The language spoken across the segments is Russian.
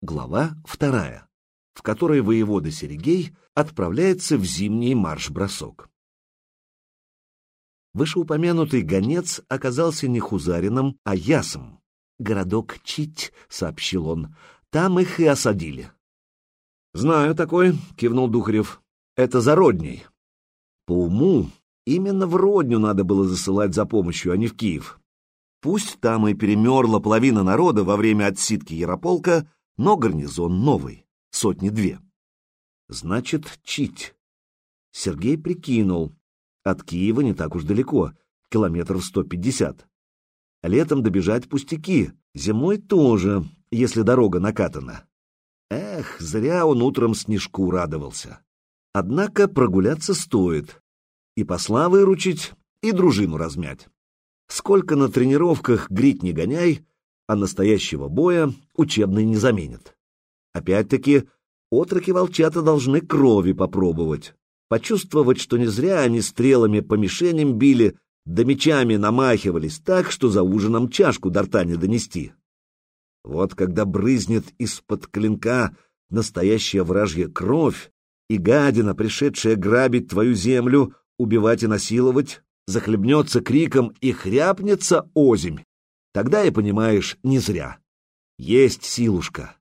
Глава вторая, в которой воевода Серегей отправляется в зимний марш-бросок. Вышеупомянутый гонец оказался не Хузарином, а Ясом. «Городок Чить», — сообщил он, — «там их и осадили». «Знаю такой», — кивнул Духарев. «Это за Родней». По уму, именно в Родню надо было засылать за помощью, а не в Киев. Пусть там и перемерла половина народа во время отсидки Ярополка, но гарнизон новый, сотни-две. Значит, чить. Сергей прикинул. От Киева не так уж далеко, километров сто пятьдесят. Летом добежать пустяки, зимой тоже, если дорога накатана. Эх, зря он утром снежку радовался. Однако прогуляться стоит. И посла выручить, и дружину размять. Сколько на тренировках грить не гоняй, а настоящего боя учебный не заменит. Опять-таки, отроки-волчата должны крови попробовать, почувствовать, что не зря они стрелами по мишеням били, да мечами намахивались так, что за ужином чашку до рта не донести. Вот когда брызнет из-под клинка настоящая вражья кровь, и гадина, пришедшая грабить твою землю, убивать и насиловать, захлебнется криком и хряпнется озимь, Тогда и понимаешь, не зря. Есть силушка.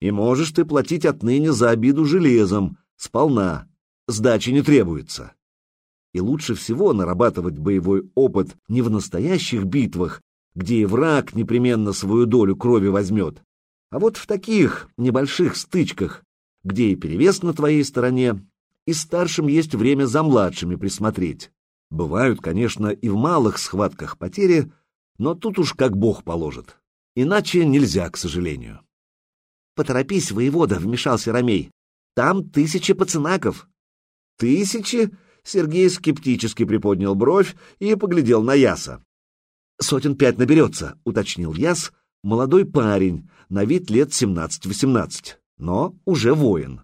И можешь ты платить отныне за обиду железом, сполна, сдачи не требуется. И лучше всего нарабатывать боевой опыт не в настоящих битвах, где и враг непременно свою долю крови возьмет, а вот в таких небольших стычках, где и перевес на твоей стороне, и старшим есть время за младшими присмотреть. Бывают, конечно, и в малых схватках потери, но тут уж как бог положит. Иначе нельзя, к сожалению. «Поторопись, воевода», — вмешался Ромей. «Там тысячи пацанаков». «Тысячи?» — Сергей скептически приподнял бровь и поглядел на Яса. «Сотен пять наберется», — уточнил Яс, молодой парень, на вид лет семнадцать-восемнадцать, но уже воин.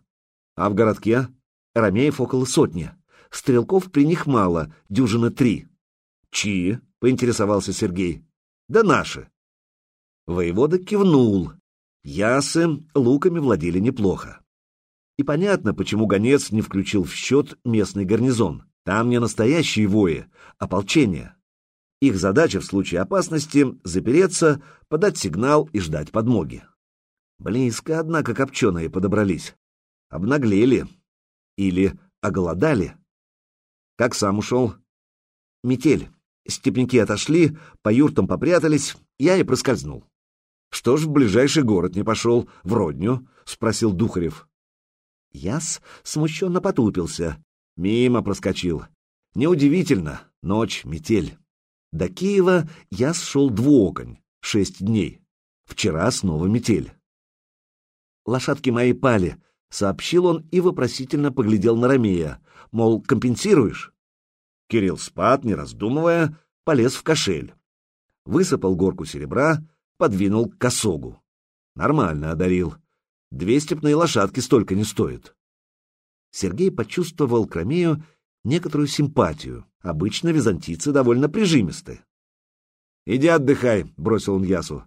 А в городке? Ромеев около сотни. Стрелков при них мало, дюжина три. Чьи? — поинтересовался Сергей. Да наши. Воевода кивнул. Ясы луками владели неплохо. И понятно, почему гонец не включил в счет местный гарнизон. Там не настоящие вои, а ополчение. Их задача в случае опасности — запереться, подать сигнал и ждать подмоги. Близко, однако, копченые подобрались. Обнаглели. Или оголодали. Как сам ушел? Метель. Степники отошли, по юртам попрятались, я и проскользнул. — Что ж в ближайший город не пошел, в Родню? — спросил Духарев. Яс смущенно потупился. Мимо проскочил. Неудивительно, ночь, метель. До Киева я шел двуоконь, шесть дней. Вчера снова метель. «Лошадки мои пали», — сообщил он и вопросительно поглядел на Ромея, мол, компенсируешь? Кирилл спад, не раздумывая, полез в кошель. Высыпал горку серебра, подвинул к косогу. Нормально одарил. Две степные лошадки столько не стоят. Сергей почувствовал к Ромею некоторую симпатию. Обычно византийцы довольно прижимисты. «Иди отдыхай», — бросил он Ясу.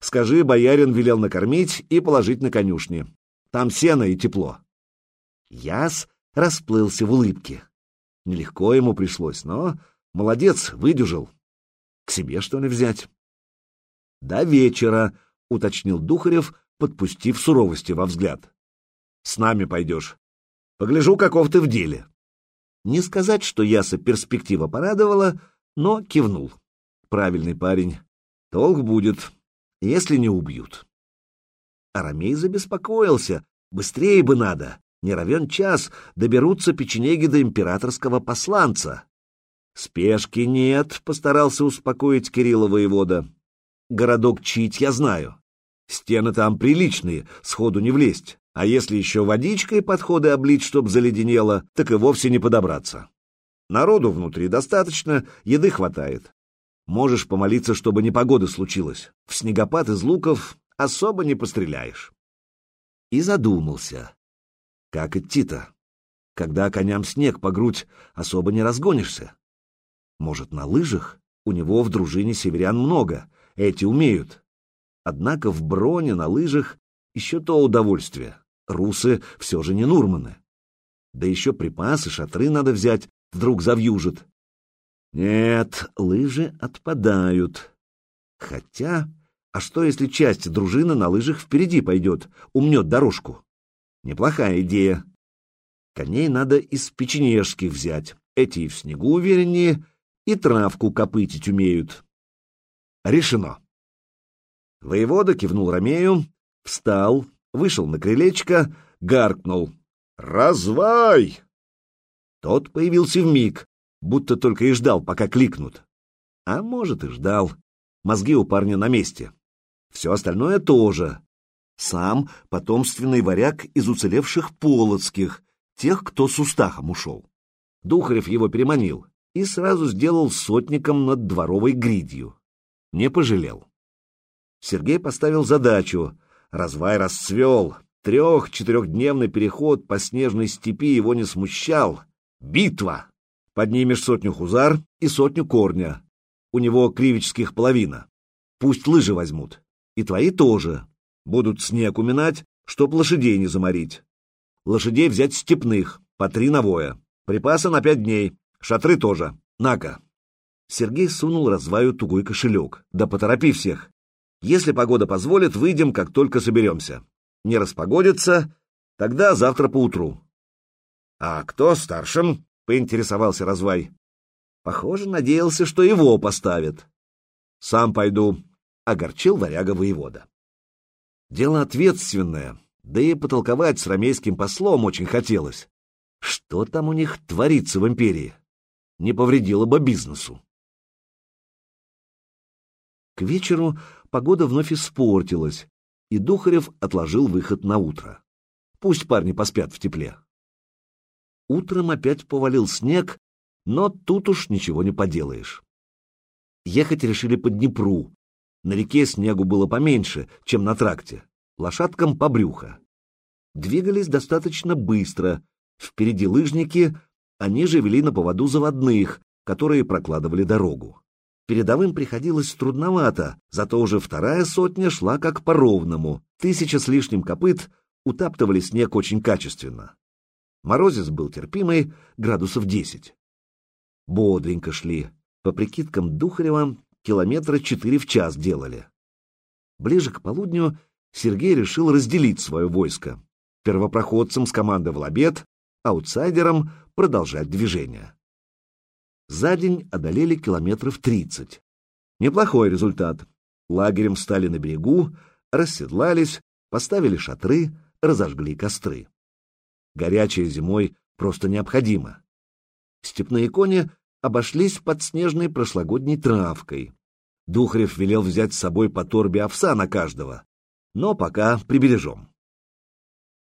«Скажи, боярин велел накормить и положить на конюшни. Там сено и тепло». Яс расплылся в улыбке. Нелегко ему пришлось, но молодец, выдержал. К себе, что ли, взять? — До вечера, — уточнил Духарев, подпустив суровости во взгляд. — С нами пойдешь. Погляжу, каков ты в деле. Не сказать, что Яса перспектива порадовала, но кивнул. Правильный парень. Толк будет, если не убьют. Арамей забеспокоился. Быстрее бы надо. Не равен час доберутся печенеги до императорского посланца. Спешки нет, — постарался успокоить Кирилла воевода. Городок Чить я знаю. Стены там приличные, сходу не влезть. А если еще водичкой подходы облить, чтоб заледенело, так и вовсе не подобраться. Народу внутри достаточно, еды хватает. Можешь помолиться, чтобы непогода случилась. В снегопад из луков особо не постреляешь. И задумался. Как идти-то? Когда коням снег по грудь, особо не разгонишься. Может, на лыжах? У него в дружине северян много, эти умеют. Однако в броне на лыжах Еще то удовольствие. Русы все же не Нурманы. Да еще припасы, шатры надо взять, вдруг завьюжит. Нет, лыжи отпадают. Хотя, а что если часть дружины на лыжах впереди пойдет, умнет дорожку? Неплохая идея. Коней надо из печенежских взять. Эти и в снегу увереннее, и травку копытить умеют. Решено. Воевода кивнул Ромею, встал, вышел на крылечко, гаркнул. «Развай!» Тот появился в миг, будто только и ждал, пока кликнут. А может, и ждал. Мозги у парня на месте. Все остальное тоже. Сам потомственный варяг из уцелевших полоцких, тех, кто с устахом ушел. Духарев его переманил и сразу сделал сотником над дворовой гридью. Не пожалел. Сергей поставил задачу. Развай расцвел. Трех-четырехдневный переход по снежной степи его не смущал. Битва! Поднимешь сотню хузар и сотню корня. У него кривических половина. Пусть лыжи возьмут. И твои тоже. Будут снег уминать, чтоб лошадей не заморить. Лошадей взять степных, по три навоя. Припасы на пять дней. Шатры тоже. На-ка. Сергей сунул разваю тугой кошелек. Да поторопи всех. Если погода позволит, выйдем, как только соберемся. Не распогодится, тогда завтра поутру. — А кто старшим? — поинтересовался Развай. Похоже, надеялся, что его поставят. — Сам пойду, — огорчил варяга воевода. Дело ответственное, да и потолковать с ромейским послом очень хотелось. Что там у них творится в империи? Не повредило бы бизнесу. К вечеру погода вновь испортилась, и Духарев отложил выход на утро. Пусть парни поспят в тепле. Утром опять повалил снег, но тут уж ничего не поделаешь. Ехать решили по Днепру. На реке снегу было поменьше, чем на тракте. Лошадкам по брюхо. Двигались достаточно быстро. Впереди лыжники, они же вели на поводу заводных, которые прокладывали дорогу. Передовым приходилось трудновато, зато уже вторая сотня шла как по ровному. Тысяча с лишним копыт утаптывали снег очень качественно. Морозец был терпимый, градусов десять. Бодренько шли. По прикидкам Духарева, километра четыре в час делали. Ближе к полудню Сергей решил разделить свое войско. Первопроходцам скомандовал обед, аутсайдерам продолжать движение за день одолели километров 30. Неплохой результат. Лагерем встали на берегу, расседлались, поставили шатры, разожгли костры. Горячее зимой просто необходимо. Степные кони обошлись под снежной прошлогодней травкой. Духарев велел взять с собой по торбе овса на каждого, но пока прибережем.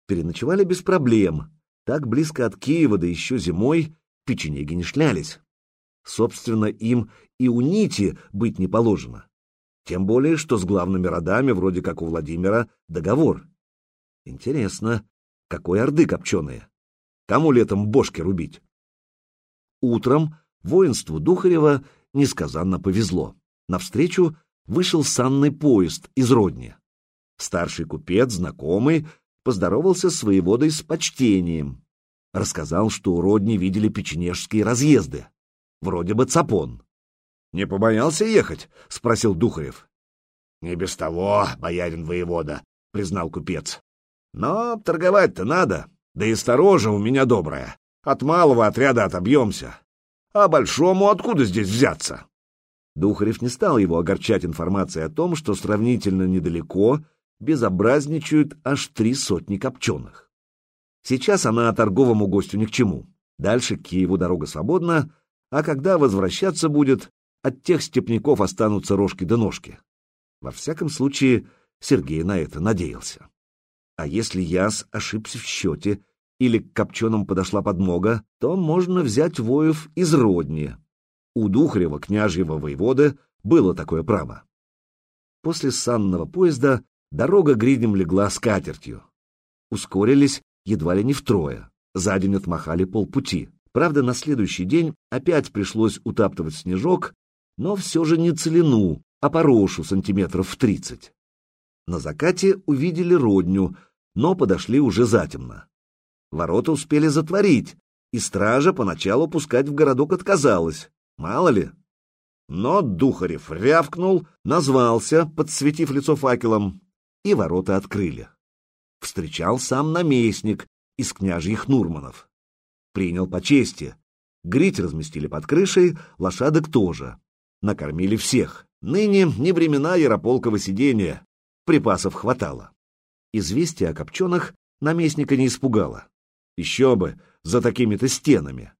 Переночевали без проблем. Так близко от Киева, да еще зимой, печенеги не шлялись. Собственно, им и у Нити быть не положено. Тем более, что с главными родами, вроде как у Владимира, договор. Интересно, какой орды копченые? Кому летом бошки рубить? Утром воинству Духарева несказанно повезло. Навстречу вышел санный поезд из Родни. Старший купец, знакомый, поздоровался с воеводой с почтением. Рассказал, что у Родни видели печенежские разъезды. Вроде бы цапон. — Не побоялся ехать? — спросил Духарев. — Не без того, боярин воевода, — признал купец. — Но торговать-то надо, да и сторожа у меня добрая. От малого отряда отобьемся. А большому откуда здесь взяться? Духарев не стал его огорчать информацией о том, что сравнительно недалеко безобразничают аж три сотни копченых. Сейчас она торговому гостю ни к чему. Дальше к Киеву дорога свободна, а когда возвращаться будет, от тех степняков останутся рожки да ножки. Во всяком случае, Сергей на это надеялся. А если Яс ошибся в счете или к копченым подошла подмога, то можно взять воев из Родни. У Духарева, княжьего воевода, было такое право. После санного поезда дорога гридем легла скатертью. Ускорились едва ли не втрое, за день отмахали полпути. Правда, на следующий день опять пришлось утаптывать снежок, но все же не целину, а порошу сантиметров в тридцать. На закате увидели родню, но подошли уже затемно. Ворота успели затворить, и стража поначалу пускать в городок отказалась. Мало ли. Но Духарев рявкнул, назвался, подсветив лицо факелом, и ворота открыли. Встречал сам наместник из княжьих Нурманов. Принял по чести. Грить разместили под крышей, лошадок тоже. Накормили всех. Ныне не времена Ярополкова сидения, припасов хватало. Известие о копченых наместника не испугало. Еще бы, за такими-то стенами.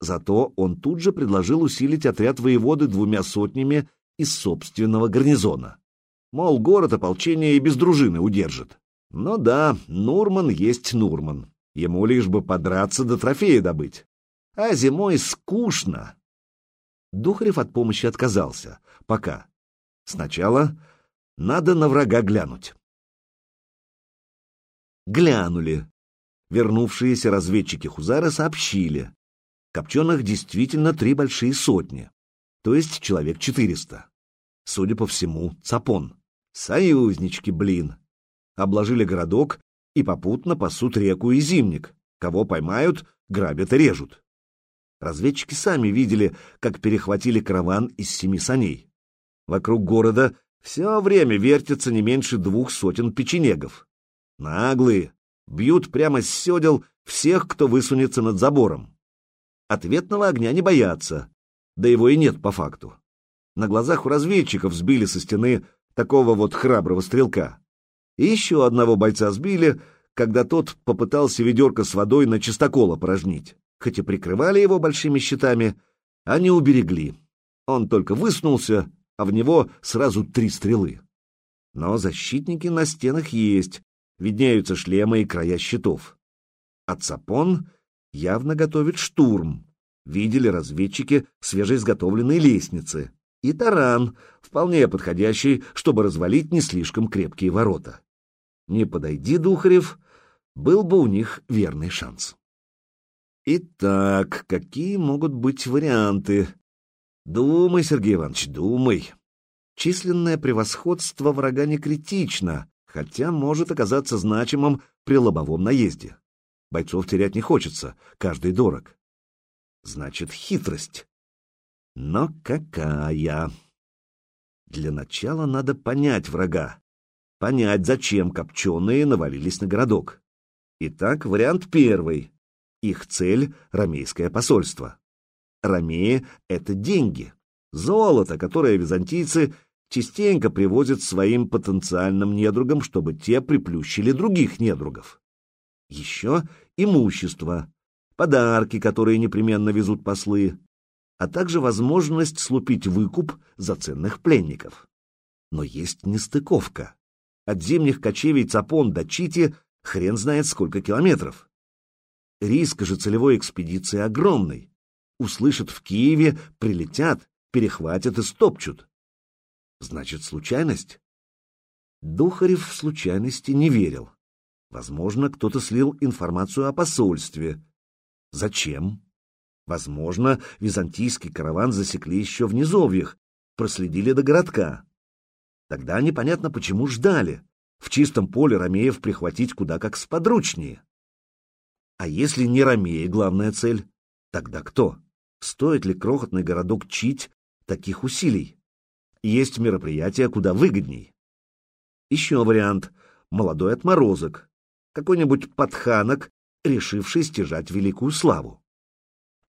Зато он тут же предложил усилить отряд воеводы двумя сотнями из собственного гарнизона. Мол, город ополчение и без дружины удержит. Но да, Нурман есть Нурман. Ему лишь бы подраться до трофея добыть. А зимой скучно. Духарев от помощи отказался. Пока. Сначала надо на врага глянуть. Глянули. Вернувшиеся разведчики Хузара сообщили. Копченых действительно три большие сотни, то есть человек четыреста. Судя по всему, цапон. Союзнички, блин. Обложили городок и попутно пасут реку и зимник. Кого поймают, грабят и режут. Разведчики сами видели, как перехватили караван из семи саней. Вокруг города все время вертится не меньше двух сотен печенегов. Наглые, бьют прямо с седел всех, кто высунется над забором. Ответного огня не боятся, да его и нет по факту. На глазах у разведчиков сбили со стены такого вот храброго стрелка. И еще одного бойца сбили, когда тот попытался ведерко с водой на чистокол опорожнить хоть и прикрывали его большими щитами, не уберегли. Он только высунулся, а в него сразу три стрелы. Но защитники на стенах есть, виднеются шлемы и края щитов. А Цапон явно готовит штурм. Видели разведчики свежеизготовленные лестницы. И таран, вполне подходящий, чтобы развалить не слишком крепкие ворота. Не подойди, Духарев, был бы у них верный шанс. Итак, какие могут быть варианты? Думай, Сергей Иванович, думай. Численное превосходство врага не критично, хотя может оказаться значимым при лобовом наезде. Бойцов терять не хочется, каждый дорог. Значит, хитрость. Но какая? Для начала надо понять врага. Понять, зачем копченые навалились на городок. Итак, вариант первый. Их цель — ромейское посольство. Ромеи — это деньги, золото, которое византийцы частенько привозят своим потенциальным недругам, чтобы те приплющили других недругов. Еще имущество, подарки, которые непременно везут послы, а также возможность слупить выкуп за ценных пленников. Но есть нестыковка. От зимних кочевий Цапон до Чити хрен знает сколько километров. Риск же целевой экспедиции огромный. Услышат в Киеве, прилетят, перехватят и стопчут. Значит, случайность? Духарев в случайности не верил. Возможно, кто-то слил информацию о посольстве. Зачем? Возможно, византийский караван засекли еще в низовьях, проследили до городка. Тогда непонятно, почему ждали. В чистом поле Ромеев прихватить куда как сподручнее. А если не Ромея главная цель, тогда кто? Стоит ли крохотный городок Чить таких усилий? Есть мероприятия куда выгодней. Еще вариант — молодой отморозок, какой-нибудь подханок, решивший стяжать великую славу.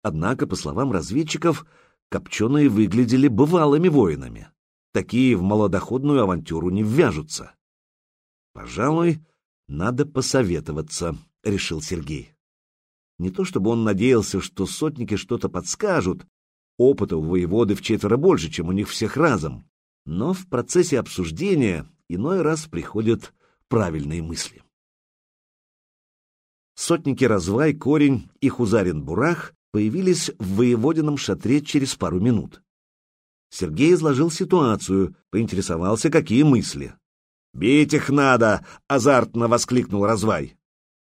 Однако, по словам разведчиков, копченые выглядели бывалыми воинами. Такие в малодоходную авантюру не ввяжутся. Пожалуй, надо посоветоваться, — решил Сергей. Не то чтобы он надеялся, что сотники что-то подскажут, опыта у воеводы в четверо больше, чем у них всех разом, но в процессе обсуждения иной раз приходят правильные мысли. Сотники Развай, Корень и Хузарин-Бурах появились в воеводином шатре через пару минут. Сергей изложил ситуацию, поинтересовался, какие мысли. «Бить их надо!» — азартно воскликнул Развай.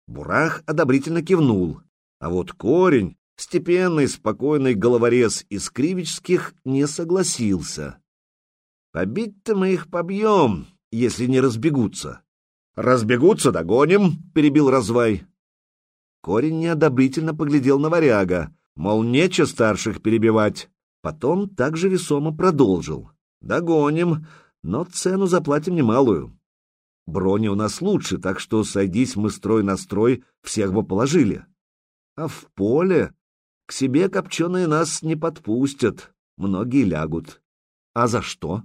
Бурах одобрительно кивнул, а вот корень, степенный, спокойный головорез из Кривичских, не согласился. «Побить-то мы их побьем, если не разбегутся. «Разбегутся, догоним», — перебил Развай. Корень неодобрительно поглядел на варяга, мол, нече старших перебивать. Потом также весомо продолжил. «Догоним, но цену заплатим немалую. Брони у нас лучше, так что сойдись мы строй на строй, всех бы положили. А в поле к себе копченые нас не подпустят, многие лягут. А за что?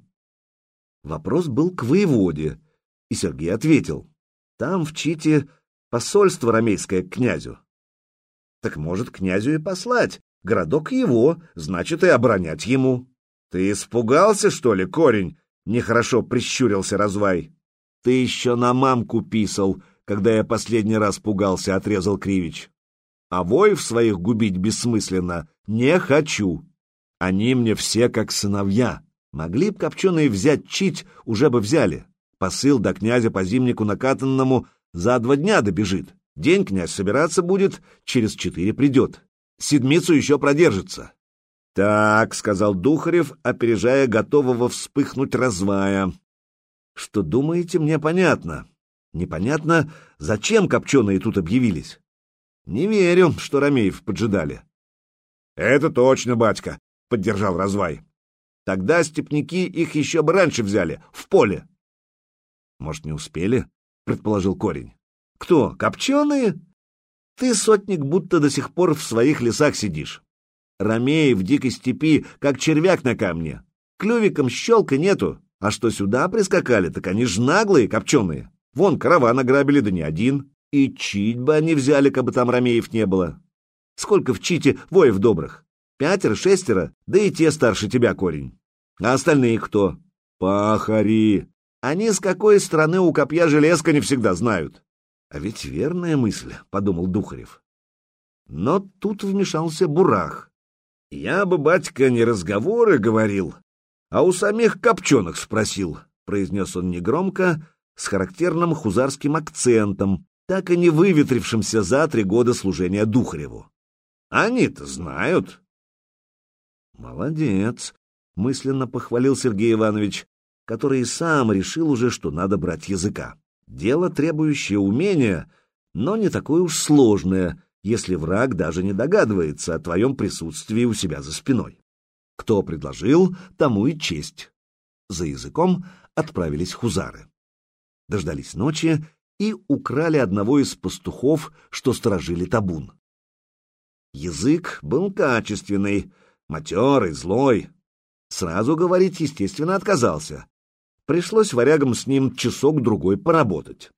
Вопрос был к воеводе, и Сергей ответил. Там, в Чите, посольство ромейское к князю. Так может, князю и послать. Городок его, значит, и оборонять ему. Ты испугался, что ли, корень? Нехорошо прищурился развай. Ты еще на мамку писал, когда я последний раз пугался, отрезал Кривич. А воев своих губить бессмысленно не хочу. Они мне все как сыновья. Могли б копченые взять чить, уже бы взяли. Посыл до князя по зимнику накатанному за два дня добежит. День князь собираться будет, через четыре придет. Седмицу еще продержится. — Так, — сказал Духарев, опережая готового вспыхнуть развая. — Что думаете, мне понятно. Непонятно, зачем копченые тут объявились. Не верю, что Ромеев поджидали. — Это точно, батька, — поддержал развай. Тогда степняки их еще бы раньше взяли, в поле. Может, не успели? Предположил корень. Кто, копченые? Ты, сотник, будто до сих пор в своих лесах сидишь. Ромеи в дикой степи, как червяк на камне. Клювиком щелка нету. А что сюда прискакали, так они ж наглые, копченые. Вон, караван ограбили, да не один. И чить бы они взяли, кабы там ромеев не было. Сколько в чите воев добрых? Пятеро, шестеро, да и те старше тебя, корень. А остальные кто? Пахари. Они с какой стороны у копья железка не всегда знают. А ведь верная мысль, — подумал Духарев. Но тут вмешался Бурах. Я бы, батька, не разговоры говорил, а у самих копченых спросил, — произнес он негромко, с характерным хузарским акцентом, так и не выветрившимся за три года служения Духареву. Они-то знают. Молодец, мысленно похвалил Сергей Иванович, который сам решил уже, что надо брать языка. Дело, требующее умения, но не такое уж сложное, если враг даже не догадывается о твоем присутствии у себя за спиной. Кто предложил, тому и честь. За языком отправились хузары. Дождались ночи и украли одного из пастухов, что сторожили табун. Язык был качественный, матерый, злой, Сразу говорить, естественно, отказался. Пришлось варягам с ним часок-другой поработать.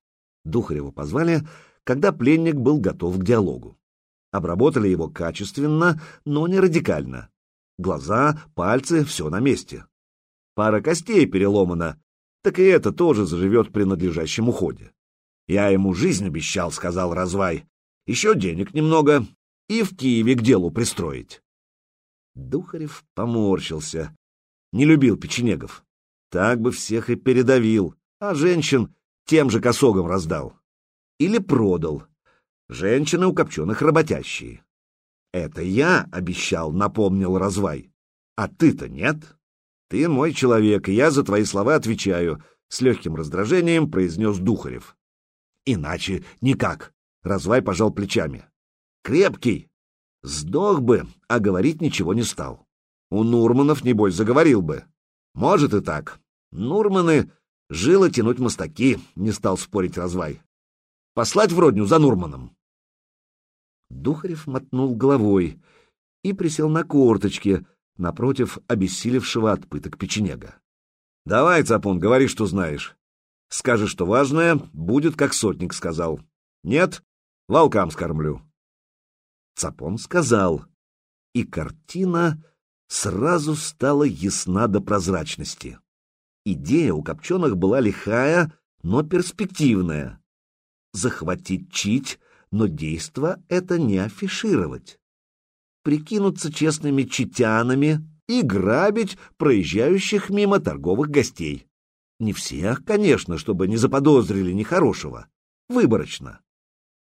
Духарева позвали, когда пленник был готов к диалогу. Обработали его качественно, но не радикально. Глаза, пальцы — все на месте. Пара костей переломана, так и это тоже заживет при надлежащем уходе. Я ему жизнь обещал, — сказал Развай. Еще денег немного и в Киеве к делу пристроить. Духарев поморщился не любил печенегов. Так бы всех и передавил, а женщин тем же косогом раздал. Или продал. Женщины у копченых работящие. Это я обещал, напомнил Развай. А ты-то нет. Ты мой человек, и я за твои слова отвечаю, с легким раздражением произнес Духарев. Иначе никак. Развай пожал плечами. Крепкий. Сдох бы, а говорить ничего не стал. У Нурманов, небось, заговорил бы. Может и так. Нурманы — жило тянуть мостаки, не стал спорить развай. Послать в родню за Нурманом. Духарев мотнул головой и присел на корточки напротив обессилевшего от пыток печенега. — Давай, Цапун, говори, что знаешь. Скажешь, что важное, будет, как сотник сказал. Нет, волкам скормлю. Цапон сказал, и картина сразу стала ясна до прозрачности. Идея у Копченых была лихая, но перспективная. Захватить чить, но действо это не афишировать. Прикинуться честными читянами и грабить проезжающих мимо торговых гостей. Не всех, конечно, чтобы не заподозрили нехорошего. Выборочно.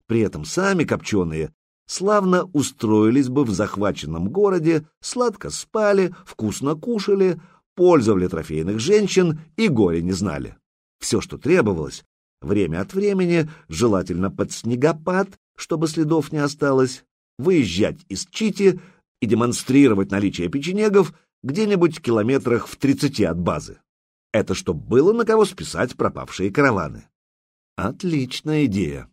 При этом сами копченые славно устроились бы в захваченном городе, сладко спали, вкусно кушали, пользовали трофейных женщин и горе не знали. Все, что требовалось, время от времени, желательно под снегопад, чтобы следов не осталось, выезжать из Чити и демонстрировать наличие печенегов где-нибудь километрах в 30 от базы. Это чтобы было на кого списать пропавшие караваны. Отличная идея.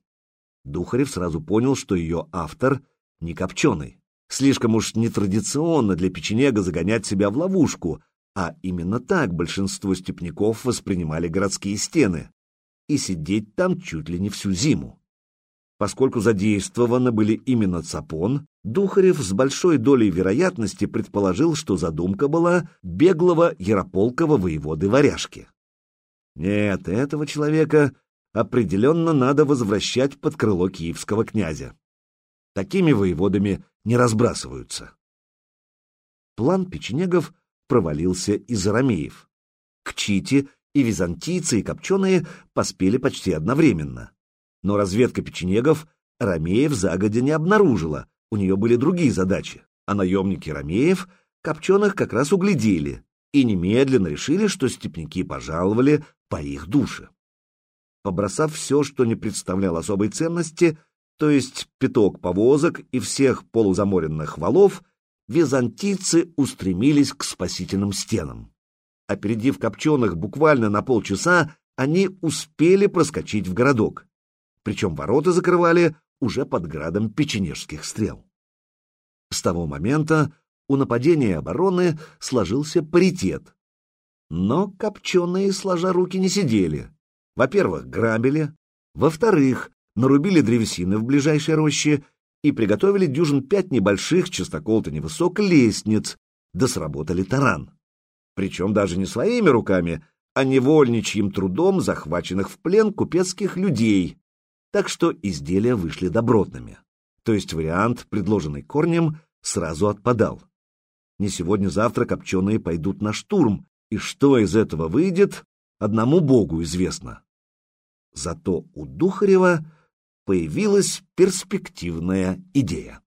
Духарев сразу понял, что ее автор не копченый. Слишком уж нетрадиционно для печенега загонять себя в ловушку, а именно так большинство степняков воспринимали городские стены. И сидеть там чуть ли не всю зиму. Поскольку задействованы были именно Цапон, Духарев с большой долей вероятности предположил, что задумка была беглого ярополкова воеводы Варяжки. Нет, этого человека определенно надо возвращать под крыло киевского князя. Такими воеводами не разбрасываются. План печенегов провалился из-за ромеев. К Чите и византийцы, и копченые поспели почти одновременно. Но разведка печенегов ромеев загодя не обнаружила, у нее были другие задачи, а наемники ромеев копченых как раз углядели и немедленно решили, что степняки пожаловали по их душе. Побросав все, что не представляло особой ценности, то есть пяток повозок и всех полузаморенных валов, византийцы устремились к спасительным стенам. Опередив копченых буквально на полчаса, они успели проскочить в городок. Причем ворота закрывали уже под градом печенежских стрел. С того момента у нападения и обороны сложился паритет. Но копченые, сложа руки, не сидели. Во-первых, грабили. Во-вторых, нарубили древесины в ближайшей роще и приготовили дюжин пять небольших, частокол-то невысок, лестниц, да сработали таран. Причем даже не своими руками, а невольничьим трудом захваченных в плен купецких людей, так что изделия вышли добротными. То есть вариант, предложенный корнем, сразу отпадал. Не сегодня-завтра копченые пойдут на штурм, и что из этого выйдет, одному богу известно. Зато у Духарева появилась перспективная идея.